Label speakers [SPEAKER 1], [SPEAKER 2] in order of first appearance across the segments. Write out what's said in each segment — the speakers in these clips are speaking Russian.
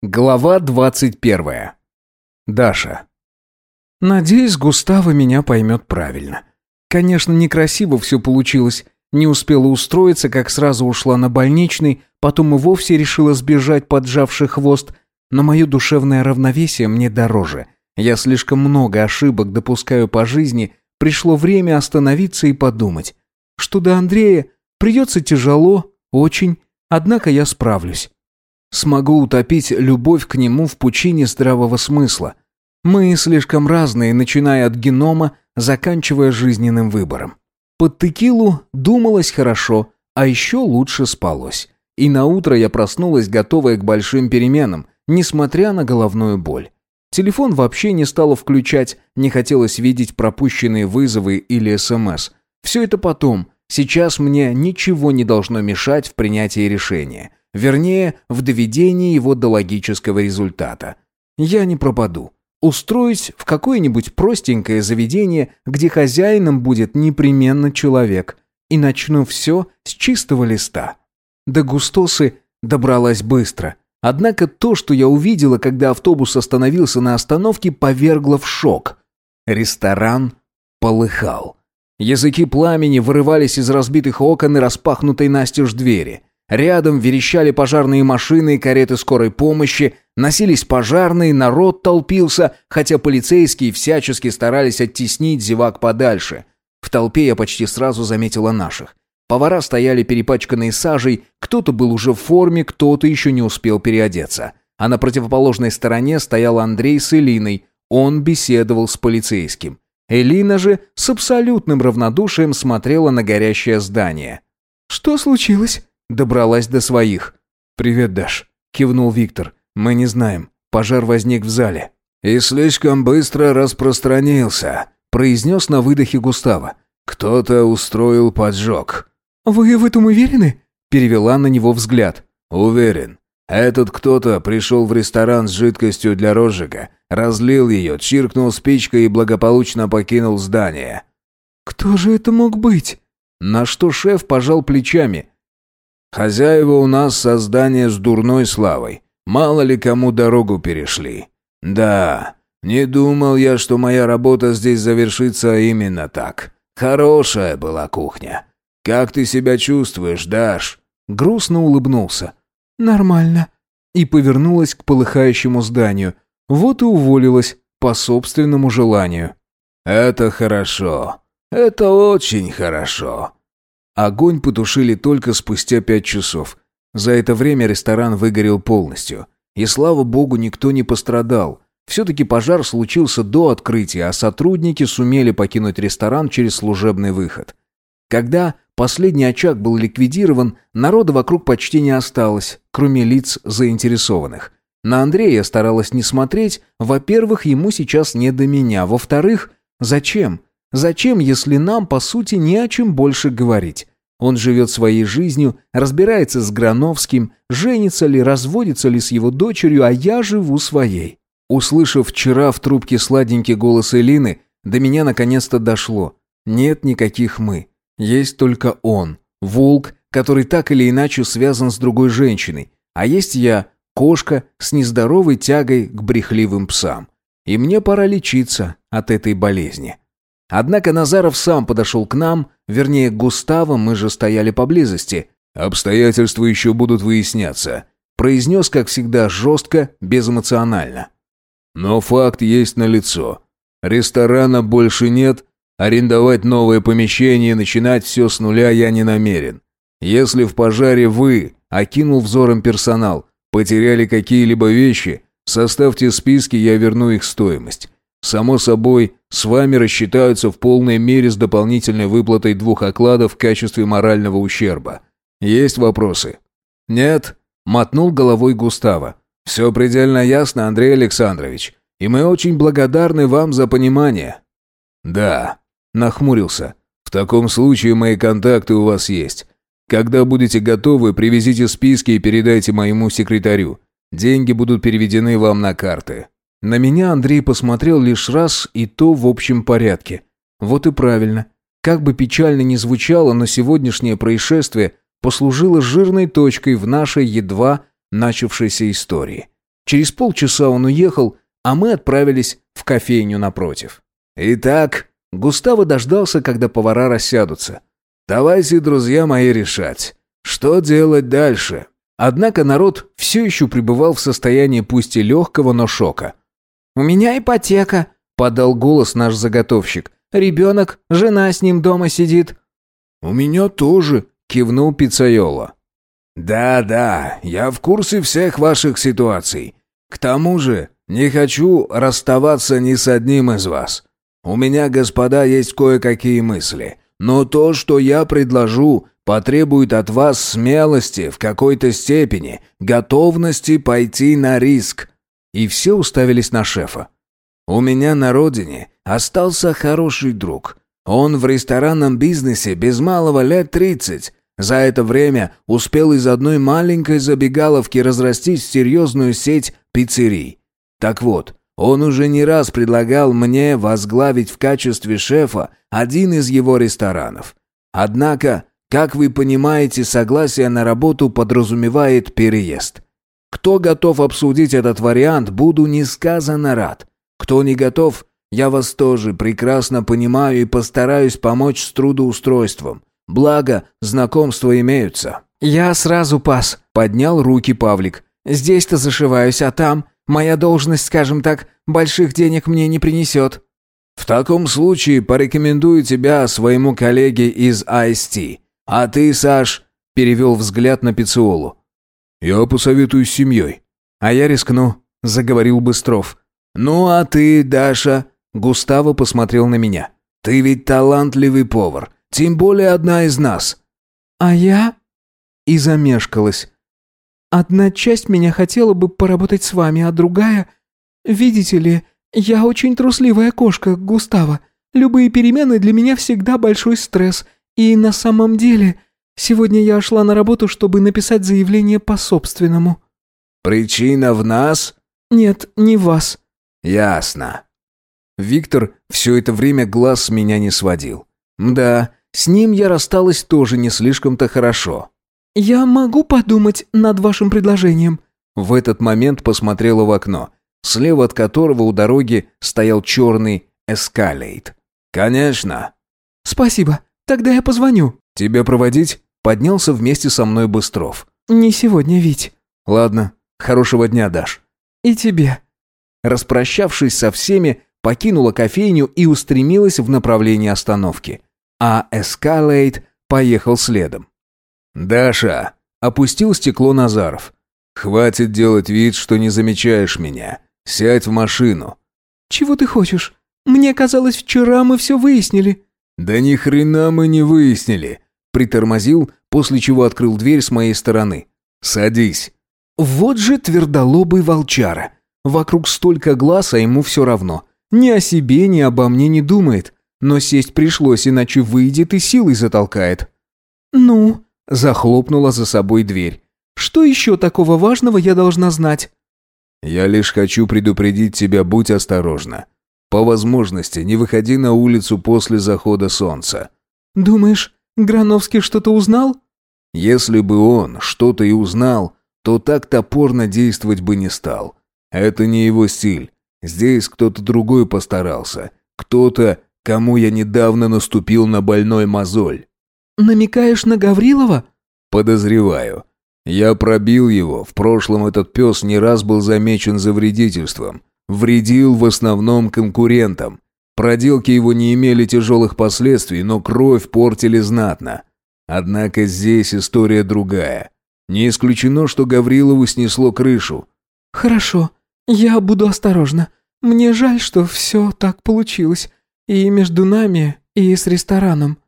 [SPEAKER 1] Глава двадцать первая. Даша.
[SPEAKER 2] Надеюсь, Густава меня поймет правильно. Конечно, некрасиво все получилось. Не успела устроиться, как сразу ушла на больничный, потом и вовсе решила сбежать, поджавший хвост. Но мое душевное равновесие мне дороже. Я слишком много ошибок допускаю по жизни, пришло время остановиться и подумать. Что до Андрея, придется тяжело, очень, однако я справлюсь. Смогу утопить любовь к нему в пучине здравого смысла. Мы слишком разные, начиная от генома, заканчивая жизненным выбором. Под текилу думалось хорошо, а еще лучше спалось. И на утро я проснулась, готовая к большим переменам, несмотря на головную боль. Телефон вообще не стала включать, не хотелось видеть пропущенные вызовы или СМС. Все это потом. Сейчас мне ничего не должно мешать в принятии решения. Вернее, в доведении его до логического результата. Я не пропаду. Устроюсь в какое-нибудь простенькое заведение, где хозяином будет непременно человек. И начну все с чистого листа. До Густосы добралась быстро. Однако то, что я увидела, когда автобус остановился на остановке, повергло в шок. Ресторан полыхал. Языки пламени вырывались из разбитых окон и распахнутой настежь двери. Рядом верещали пожарные машины и кареты скорой помощи, носились пожарные, народ толпился, хотя полицейские всячески старались оттеснить зевак подальше. В толпе я почти сразу заметила наших. Повара стояли перепачканные сажей, кто-то был уже в форме, кто-то еще не успел переодеться. А на противоположной стороне стоял Андрей с Элиной, он беседовал с полицейским. Элина же с абсолютным равнодушием смотрела на горящее здание.
[SPEAKER 3] «Что случилось?»
[SPEAKER 2] Добралась до своих.
[SPEAKER 1] «Привет, Даш», — кивнул Виктор. «Мы не знаем. Пожар возник в зале».
[SPEAKER 4] «И слишком быстро распространился», — произнес на выдохе Густава. «Кто-то устроил поджог».
[SPEAKER 3] «Вы в этом уверены?»
[SPEAKER 2] — перевела на него взгляд.
[SPEAKER 4] «Уверен. Этот кто-то пришел в ресторан с жидкостью для розжига, разлил ее, чиркнул спичкой и благополучно покинул здание».
[SPEAKER 3] «Кто же это мог быть?»
[SPEAKER 2] На что шеф пожал плечами.
[SPEAKER 4] Хозяева у нас создание с дурной славой. Мало ли кому дорогу перешли. Да, не думал я, что моя работа здесь завершится именно так. Хорошая была кухня. Как ты себя чувствуешь, Даш?»
[SPEAKER 2] Грустно улыбнулся.
[SPEAKER 3] «Нормально».
[SPEAKER 2] И повернулась к полыхающему зданию. Вот и уволилась по собственному желанию.
[SPEAKER 4] «Это хорошо. Это очень хорошо.
[SPEAKER 1] Огонь потушили только спустя пять часов. За это время ресторан выгорел полностью. И слава богу, никто не пострадал. Все-таки пожар случился до открытия, а сотрудники сумели покинуть ресторан через служебный выход. Когда последний очаг был ликвидирован, народа вокруг почти не осталось, кроме лиц заинтересованных. На Андрея старалась не смотреть. Во-первых, ему сейчас не до меня. Во-вторых, зачем? Зачем, если нам, по сути, не о чем больше говорить? Он живет своей жизнью, разбирается с Грановским, женится ли, разводится ли с его дочерью, а я живу своей. Услышав вчера в трубке сладенький голос Элины, до меня наконец-то дошло. Нет никаких «мы». Есть только он, волк, который так или иначе связан с другой женщиной. А есть я, кошка с нездоровой тягой к брехливым псам. И мне пора лечиться от этой болезни. Однако Назаров сам подошел к нам, вернее, к Густаву, мы же стояли поблизости.
[SPEAKER 4] «Обстоятельства еще будут выясняться»,
[SPEAKER 1] произнес, как всегда, жестко, безэмоционально.
[SPEAKER 4] «Но факт есть налицо. Ресторана больше нет, арендовать новое помещение и начинать все с нуля я не намерен. Если в пожаре вы, окинул взором персонал, потеряли какие-либо вещи, составьте списки, я верну их стоимость. Само собой, с вами рассчитаются в полной мере с дополнительной выплатой двух окладов в качестве морального ущерба. Есть вопросы? Нет? Мотнул головой Густава. Все предельно ясно, Андрей Александрович. И мы очень благодарны вам за понимание. Да, нахмурился. В таком случае мои контакты у вас есть. Когда будете готовы, привезите списки и передайте моему секретарю. Деньги будут переведены вам на карты. На меня Андрей посмотрел лишь раз, и то в общем порядке. Вот и правильно. Как бы печально ни звучало, но сегодняшнее происшествие послужило жирной точкой в нашей едва начавшейся истории.
[SPEAKER 1] Через полчаса он уехал, а мы отправились в кофейню напротив. Итак, Густаво дождался, когда повара рассядутся. «Давайте, друзья мои, решать, что делать дальше?» Однако народ все еще пребывал в состоянии пусть и легкого, но шока.
[SPEAKER 2] «У меня ипотека», — подал голос наш заготовщик. «Ребенок, жена с ним дома сидит».
[SPEAKER 4] «У меня тоже», — кивнул Пиццайола.
[SPEAKER 1] «Да-да, я в курсе всех ваших ситуаций. К тому же не хочу расставаться ни с одним из вас. У меня, господа, есть кое-какие мысли. Но то, что я предложу, потребует от вас смелости в какой-то степени, готовности пойти на риск. И все уставились на шефа. У меня на родине остался хороший друг. Он в ресторанном бизнесе без малого лет тридцать. За это время успел из одной маленькой забегаловки разрастись в серьезную сеть пиццерий. Так вот, он уже не раз предлагал мне возглавить в качестве шефа один из его ресторанов. Однако как вы понимаете, согласие на работу подразумевает переезд. Кто готов обсудить этот вариант, буду несказанно рад. Кто не готов, я вас тоже прекрасно понимаю и постараюсь помочь с трудоустройством. Благо, знакомства имеются».
[SPEAKER 2] «Я сразу пас», — поднял руки Павлик. «Здесь-то зашиваюсь, а там, моя должность, скажем так, больших денег мне не принесет».
[SPEAKER 1] «В таком случае порекомендую тебя своему коллеге из IST. «А ты, Саш?» – перевел взгляд на Пициолу.
[SPEAKER 4] «Я посоветуюсь с семьей».
[SPEAKER 1] «А я рискну», – заговорил Быстров. «Ну а ты, Даша?» – Густаво посмотрел на меня. «Ты ведь талантливый повар, тем более одна из нас».
[SPEAKER 3] «А я?» И замешкалась. «Одна часть меня хотела бы поработать с вами, а другая... Видите ли, я очень трусливая кошка, Густаво. Любые перемены для меня всегда большой стресс – и на самом деле, сегодня я шла на работу, чтобы написать заявление по собственному».
[SPEAKER 1] «Причина в нас?»
[SPEAKER 3] «Нет, не вас».
[SPEAKER 1] «Ясно». Виктор все это время глаз с меня не сводил. Да, с ним я рассталась тоже не слишком-то хорошо.
[SPEAKER 3] «Я могу подумать над вашим предложением?»
[SPEAKER 1] В этот момент посмотрела в окно, слева от которого у дороги стоял черный эскалейт. «Конечно».
[SPEAKER 3] «Спасибо. Тогда я позвоню».
[SPEAKER 1] «Тебя проводить?» Поднялся вместе со мной Быстров.
[SPEAKER 3] «Не сегодня, Вить».
[SPEAKER 1] «Ладно. Хорошего дня, Даш».
[SPEAKER 3] «И тебе».
[SPEAKER 1] Распрощавшись со всеми, покинула кофейню и устремилась в направлении остановки. А Эскалейт поехал следом. «Даша!» — опустил стекло Назаров. «Хватит делать вид, что не замечаешь меня. Сядь в машину».
[SPEAKER 3] «Чего ты хочешь? Мне казалось, вчера мы все выяснили».
[SPEAKER 1] «Да ни хрена мы не выяснили!» Притормозил, после чего открыл дверь с моей стороны. «Садись!» Вот же твердолобый волчара. Вокруг столько глаз, а ему все равно. Ни о себе, ни обо мне не думает. Но сесть пришлось, иначе выйдет и силой затолкает.
[SPEAKER 3] «Ну?»
[SPEAKER 1] – захлопнула за собой дверь.
[SPEAKER 3] «Что еще такого важного я должна знать?»
[SPEAKER 4] «Я лишь хочу предупредить тебя, будь осторожна. По возможности не выходи на улицу после захода солнца.
[SPEAKER 3] Думаешь, Грановский что-то узнал?
[SPEAKER 4] Если бы он что-то и узнал, то так топорно действовать бы не стал. Это не его стиль. Здесь кто-то другой постарался. Кто-то, кому я недавно наступил на больной мозоль.
[SPEAKER 3] Намекаешь на Гаврилова?
[SPEAKER 4] Подозреваю. Я пробил его. В прошлом этот пес не раз был замечен за вредительством. Вредил в основном конкурентам. Проделки его не имели тяжелых последствий, но кровь портили знатно. Однако здесь история другая. Не исключено, что Гаврилову снесло крышу.
[SPEAKER 3] «Хорошо, я буду осторожна. Мне жаль, что все так получилось. И между нами, и с рестораном».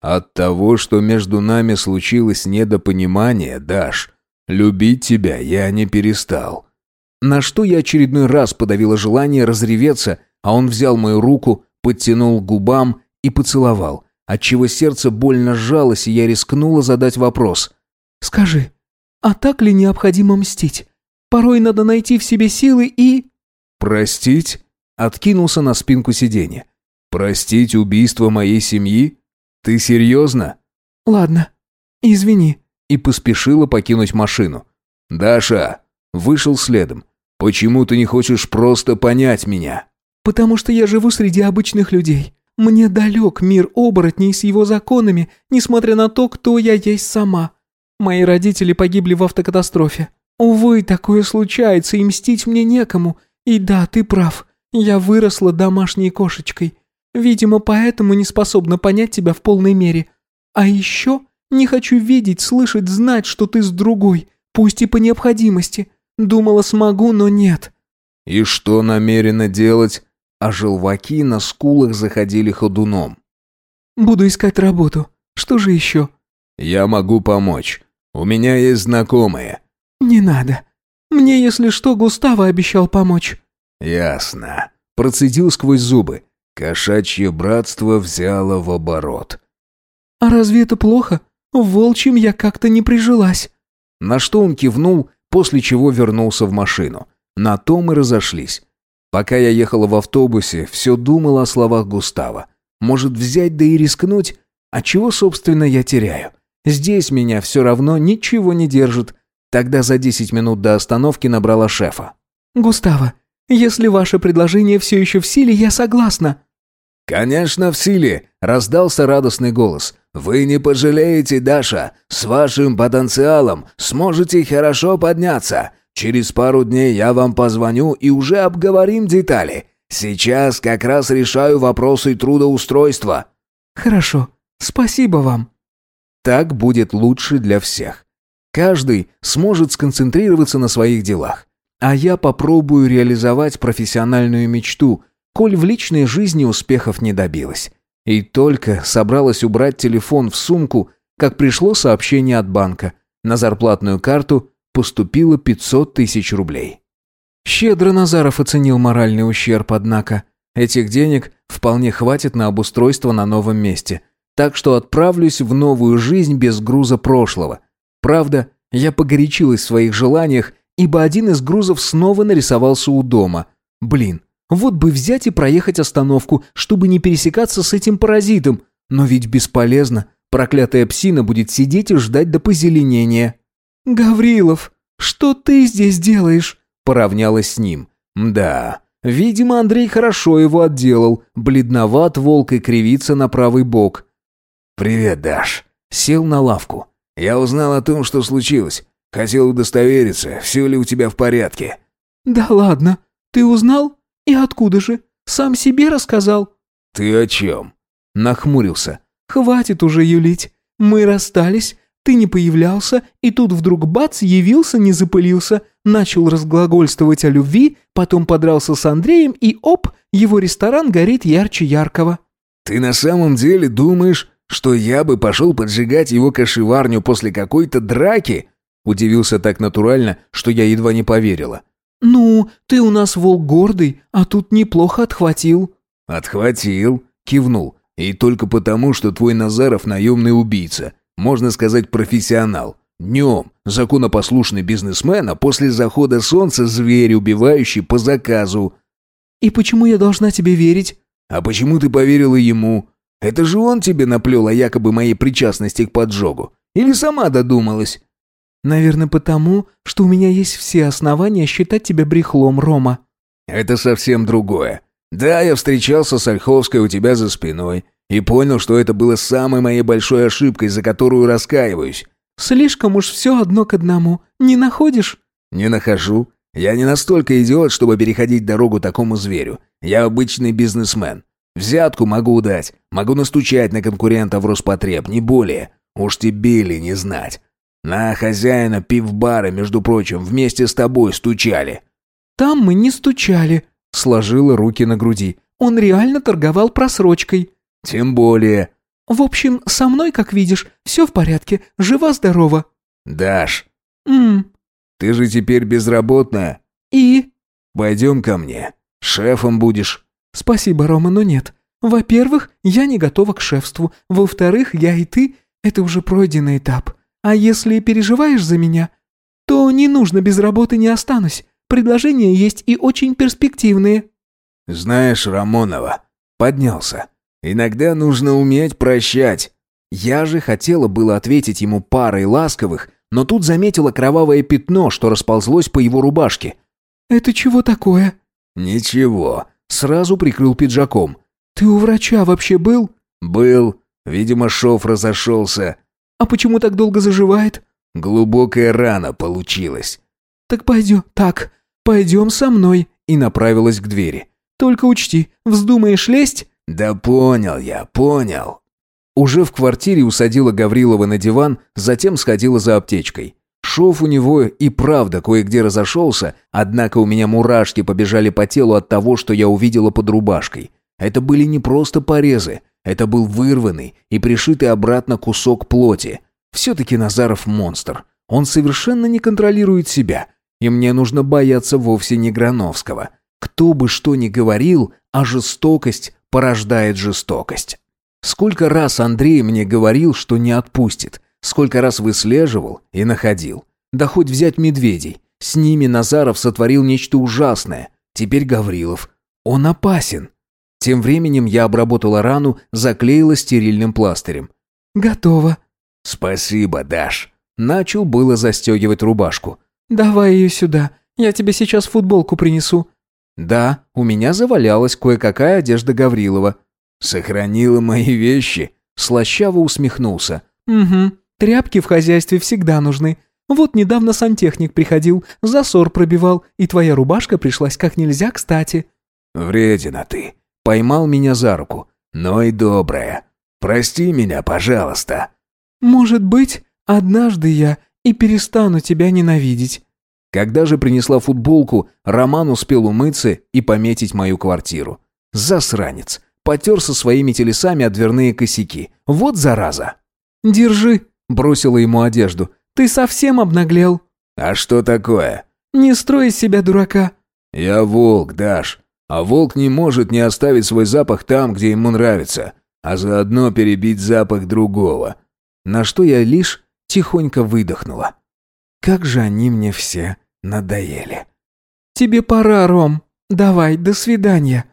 [SPEAKER 4] «От того, что между нами случилось недопонимание, Даш, любить тебя я не перестал.
[SPEAKER 1] На что я очередной раз подавила желание разреветься, а он взял мою руку, подтянул к губам и поцеловал, отчего сердце больно сжалось, и я рискнула задать вопрос.
[SPEAKER 3] «Скажи, а так ли необходимо мстить? Порой надо найти в себе силы и...»
[SPEAKER 1] «Простить?» — откинулся на спинку сиденья.
[SPEAKER 4] «Простить убийство моей семьи? Ты серьезно?»
[SPEAKER 3] «Ладно, извини».
[SPEAKER 1] И поспешила покинуть машину.
[SPEAKER 4] «Даша!»
[SPEAKER 1] Вышел следом.
[SPEAKER 4] Почему ты не хочешь просто понять меня?»
[SPEAKER 3] «Потому что я живу среди обычных людей. Мне далек мир оборотней с его законами, несмотря на то, кто я есть сама. Мои родители погибли в автокатастрофе. Увы, такое случается, и мстить мне некому. И да, ты прав, я выросла домашней кошечкой. Видимо, поэтому не способна понять тебя в полной мере. А еще не хочу видеть, слышать, знать, что ты с другой, пусть и по необходимости. Думала, смогу, но нет».
[SPEAKER 4] «И что намерена делать?» А желваки на скулах заходили ходуном.
[SPEAKER 3] «Буду искать работу. Что же еще?»
[SPEAKER 4] «Я могу помочь. У меня есть знакомые».
[SPEAKER 3] «Не надо. Мне, если что, Густаво обещал помочь».
[SPEAKER 4] «Ясно». Процедил сквозь зубы. Кошачье братство взяло в оборот.
[SPEAKER 3] «А разве это плохо? В волчьем я как-то не прижилась».
[SPEAKER 1] На что он кивнул, после чего вернулся в машину. На том и разошлись. Пока я ехала в автобусе, все думала о словах Густава. Может, взять да и рискнуть? А чего, собственно, я теряю? Здесь меня все равно ничего не держит. Тогда за 10 минут до остановки набрала шефа.
[SPEAKER 3] «Густаво, если ваше предложение все еще в силе, я согласна».
[SPEAKER 4] «Конечно, в силе!» – раздался радостный голос. «Вы не пожалеете, Даша. С вашим потенциалом сможете хорошо подняться. Через пару дней я вам позвоню и уже обговорим детали. Сейчас как раз решаю вопросы трудоустройства».
[SPEAKER 3] «Хорошо. Спасибо вам».
[SPEAKER 1] Так будет лучше для всех. Каждый сможет сконцентрироваться на своих делах. А я попробую реализовать профессиональную мечту – коль в личной жизни успехов не добилась. И только собралась убрать телефон в сумку, как пришло сообщение от банка. На зарплатную карту поступило 500 тысяч рублей. Щедро Назаров оценил моральный ущерб, однако. Этих денег вполне хватит на обустройство на новом месте. Так что отправлюсь в новую жизнь без груза прошлого. Правда, я погорячилась в своих желаниях, ибо один из грузов снова нарисовался у дома. Блин, вот бы взять и проехать остановку, чтобы не пересекаться с этим паразитом. Но ведь бесполезно. Проклятая псина будет сидеть и ждать до позеленения.
[SPEAKER 3] «Гаврилов, что ты здесь делаешь?»
[SPEAKER 1] Поравнялась с ним. «Да, видимо, Андрей хорошо его отделал. Бледноват волк и кривится на правый бок».
[SPEAKER 4] «Привет, Даш».
[SPEAKER 1] Сел на лавку.
[SPEAKER 4] «Я узнал о том, что случилось. Хотел удостовериться, все ли у тебя в порядке».
[SPEAKER 3] «Да ладно. Ты узнал? «И откуда же? Сам себе рассказал?»
[SPEAKER 4] «Ты о чем?»
[SPEAKER 1] Нахмурился.
[SPEAKER 3] «Хватит уже юлить. Мы расстались, ты не появлялся, и тут вдруг бац, явился, не запылился, начал разглагольствовать о любви, потом подрался с Андреем, и оп, его ресторан горит ярче яркого».
[SPEAKER 4] «Ты на самом деле думаешь, что я бы пошел поджигать его кошеварню после какой-то драки?»
[SPEAKER 1] Удивился так натурально, что я едва не поверила.
[SPEAKER 3] «Ну, ты у нас волк гордый, а тут неплохо отхватил».
[SPEAKER 4] «Отхватил», — кивнул. «И только потому, что твой Назаров наемный убийца. Можно сказать, профессионал. Днем законопослушный бизнесмен, а после захода солнца зверь, убивающий по заказу».
[SPEAKER 3] «И почему я должна тебе верить?»
[SPEAKER 4] «А почему ты поверила ему? Это же он тебе наплел о якобы моей причастности к поджогу. Или сама додумалась?»
[SPEAKER 3] Наверное, потому, что у меня есть все основания считать тебя брехлом, Рома.
[SPEAKER 4] Это совсем другое. Да, я встречался с Ольховской у тебя за спиной и понял, что это было самой моей большой ошибкой, за которую раскаиваюсь.
[SPEAKER 3] Слишком уж все одно к одному. Не находишь?
[SPEAKER 4] Не нахожу. Я не настолько идиот, чтобы переходить дорогу такому зверю. Я обычный бизнесмен. Взятку могу дать, могу настучать на конкурента в Роспотреб, не более. Уж тебе ли не знать. На хозяина пивбара, между прочим, вместе с тобой стучали».
[SPEAKER 3] «Там мы не стучали», — сложила руки на груди. «Он реально торговал просрочкой».
[SPEAKER 4] «Тем более».
[SPEAKER 3] «В общем, со мной, как видишь, все в порядке, жива-здорова».
[SPEAKER 4] «Даш».
[SPEAKER 3] «Ммм».
[SPEAKER 4] «Ты же теперь безработная».
[SPEAKER 3] «И?»
[SPEAKER 4] «Пойдем ко мне. Шефом будешь».
[SPEAKER 3] «Спасибо, Рома, но нет. Во-первых, я не готова к шефству. Во-вторых, я и ты — это уже пройденный этап. А если переживаешь за меня, то не нужно без работы не останусь. Предложения есть и очень перспективные».
[SPEAKER 4] «Знаешь, Рамонова...» Поднялся. «Иногда нужно уметь прощать».
[SPEAKER 1] Я же хотела было ответить ему парой ласковых, но тут заметила кровавое пятно, что расползлось по его рубашке.
[SPEAKER 3] Это чего такое?»
[SPEAKER 1] «Ничего». Сразу прикрыл пиджаком.
[SPEAKER 3] «Ты у врача вообще был?»
[SPEAKER 1] «Был. Видимо, шов разошелся».
[SPEAKER 3] «А почему так долго заживает?»
[SPEAKER 1] «Глубокая рана получилась».
[SPEAKER 3] «Так пойдем. Так, пойдем со мной».
[SPEAKER 1] И направилась к двери.
[SPEAKER 3] «Только учти, вздумаешь лезть?»
[SPEAKER 1] «Да понял я, понял».
[SPEAKER 2] Уже в квартире усадила Гаврилова на диван, затем сходила за аптечкой. Шов у него и правда кое-где разошелся, однако у меня мурашки побежали по телу от того, что я увидела под рубашкой. Это были не просто порезы, это был вырванный и пришитый обратно кусок плоти. Все-таки Назаров монстр. Он совершенно не контролирует себя. И мне нужно бояться вовсе не Грановского. Кто бы что ни говорил, а жестокость порождает жестокость. Сколько раз Андрей мне говорил, что не отпустит. Сколько раз выслеживал и находил. Да хоть взять медведей. С ними Назаров сотворил нечто ужасное. Теперь Гаврилов. Он опасен. Тем временем я обработала рану, заклеила стерильным пластырем.
[SPEAKER 3] «Готово».
[SPEAKER 1] «Спасибо, Даш».
[SPEAKER 2] Начал было застегивать рубашку.
[SPEAKER 3] «Давай ее сюда. Я тебе сейчас футболку принесу».
[SPEAKER 2] Да, у меня завалялась кое-какая одежда Гаврилова.
[SPEAKER 1] Сохранила мои вещи.
[SPEAKER 2] Слащаво усмехнулся.
[SPEAKER 3] Угу. Тряпки в хозяйстве всегда нужны. Вот недавно сантехник приходил, засор пробивал, и твоя рубашка пришлась как нельзя кстати.
[SPEAKER 1] Вредина ты. Поймал меня за руку. Но и добрая. Прости меня, пожалуйста.
[SPEAKER 3] Может быть, однажды я и перестану тебя ненавидеть.
[SPEAKER 2] Когда же принесла футболку, Роман успел умыться и пометить мою квартиру. Засранец потер со своими телесами о дверные косяки. Вот зараза.
[SPEAKER 3] «Держи», —
[SPEAKER 2] бросила ему одежду.
[SPEAKER 3] «Ты совсем обнаглел».
[SPEAKER 1] «А что такое?»
[SPEAKER 3] «Не строй из себя дурака».
[SPEAKER 1] «Я волк, Даш. А волк не может не оставить свой запах там, где ему нравится, а заодно перебить запах другого».
[SPEAKER 2] На что я лишь тихонько выдохнула. Как же они мне все надоели.
[SPEAKER 3] «Тебе пора, Ром. Давай, до свидания».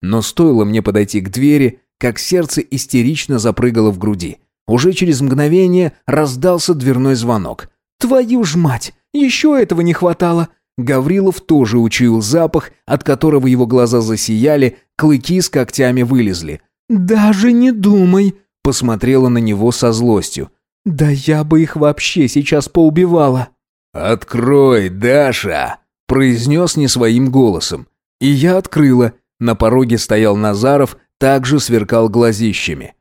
[SPEAKER 2] Но стоило мне подойти к двери, как сердце истерично запрыгало в груди. Уже через мгновение раздался дверной звонок. «Твою ж мать! Еще этого не хватало!» Гаврилов тоже учуял запах, от которого его глаза засияли, клыки с когтями вылезли.
[SPEAKER 3] «Даже не думай!»
[SPEAKER 2] Посмотрела на него со злостью.
[SPEAKER 3] «Да я бы их вообще сейчас поубивала!»
[SPEAKER 1] «Открой, Даша!»
[SPEAKER 2] произнес не своим голосом. И я открыла, на пороге стоял Назаров, также сверкал глазищами.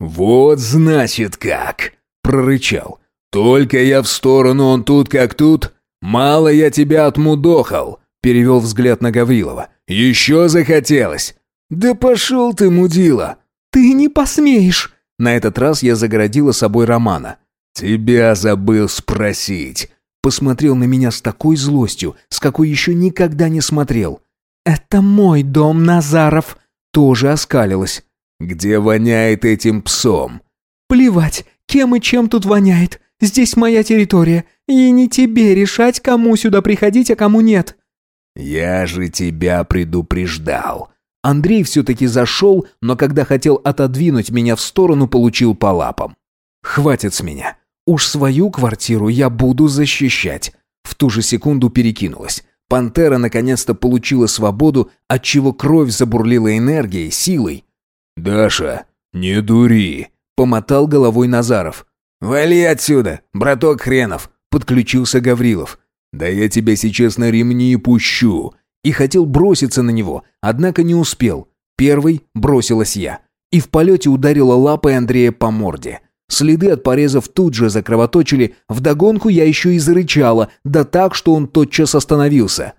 [SPEAKER 1] «Вот значит как!» — прорычал. «Только я в сторону, он тут как тут. Мало я тебя отмудохал!» — перевел взгляд на Гаврилова. «Еще захотелось!» «Да пошел ты, мудила!»
[SPEAKER 3] «Ты не посмеешь!»
[SPEAKER 2] На этот раз я загородила собой Романа.
[SPEAKER 1] «Тебя забыл спросить!»
[SPEAKER 2] Посмотрел на меня с такой злостью, с какой еще никогда не смотрел.
[SPEAKER 3] «Это мой дом, Назаров!» Тоже оскалилась.
[SPEAKER 1] «Где воняет этим псом?»
[SPEAKER 3] «Плевать, кем и чем тут воняет. Здесь моя территория, и не тебе решать, кому сюда приходить, а кому нет».
[SPEAKER 1] «Я же тебя предупреждал».
[SPEAKER 2] Андрей все-таки зашел, но когда хотел отодвинуть меня в сторону, получил по лапам. «Хватит с меня. Уж свою квартиру я буду защищать». В ту же секунду перекинулась. Пантера наконец-то получила свободу, отчего кровь забурлила энергией, силой.
[SPEAKER 1] «Даша, не дури!»
[SPEAKER 2] — помотал головой Назаров.
[SPEAKER 1] «Вали отсюда, браток хренов!»
[SPEAKER 2] — подключился Гаврилов.
[SPEAKER 1] «Да я тебя сейчас на ремни пущу!»
[SPEAKER 2] И хотел броситься на него, однако не успел. Первый бросилась я. И в полете ударила лапой Андрея по морде. Следы от порезов тут же закровоточили, вдогонку я еще и зарычала, да так, что он тотчас остановился.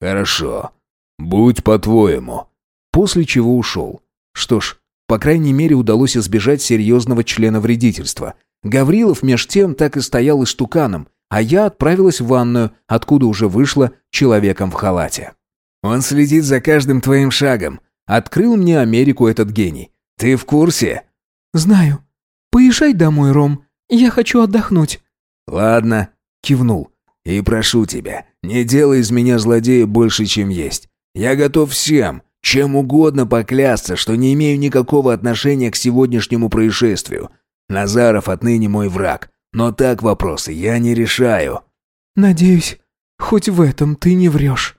[SPEAKER 1] «Хорошо. Будь по-твоему».
[SPEAKER 2] После чего ушел. Что ж, по крайней мере удалось избежать серьезного члена вредительства. Гаврилов меж тем так и стоял истуканом, а я отправилась в ванную, откуда уже вышла человеком в халате.
[SPEAKER 1] «Он следит за каждым твоим шагом», —
[SPEAKER 2] открыл мне Америку этот гений. «Ты в курсе?»
[SPEAKER 3] «Знаю», «Поезжай домой, Ром. Я хочу отдохнуть».
[SPEAKER 1] «Ладно», — кивнул. «И прошу тебя, не делай из меня злодея больше, чем есть. Я готов всем, чем угодно поклясться, что не имею никакого отношения к сегодняшнему происшествию. Назаров отныне мой враг, но так вопросы я не решаю».
[SPEAKER 3] «Надеюсь, хоть в этом ты не врешь».